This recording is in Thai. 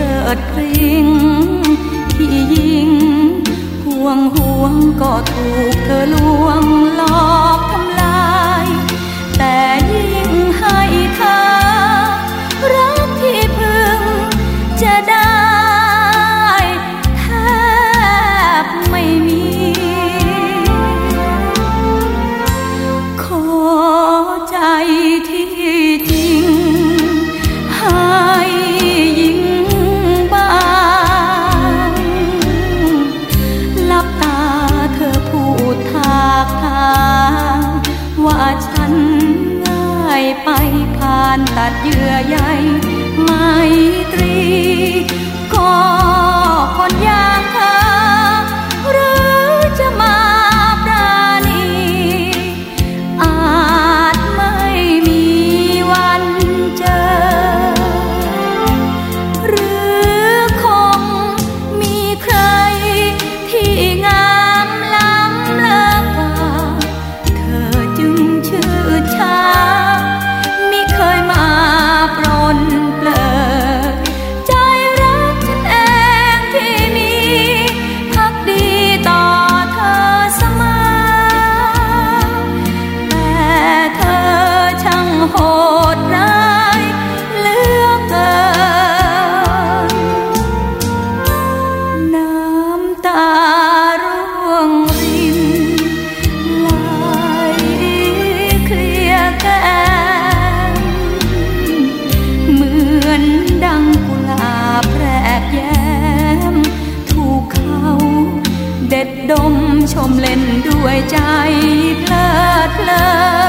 រត់ព្រៀង ตัดเยื่อใยไมตรีขอ ดมชมเล่นด้วยใจเพลิดเพลิน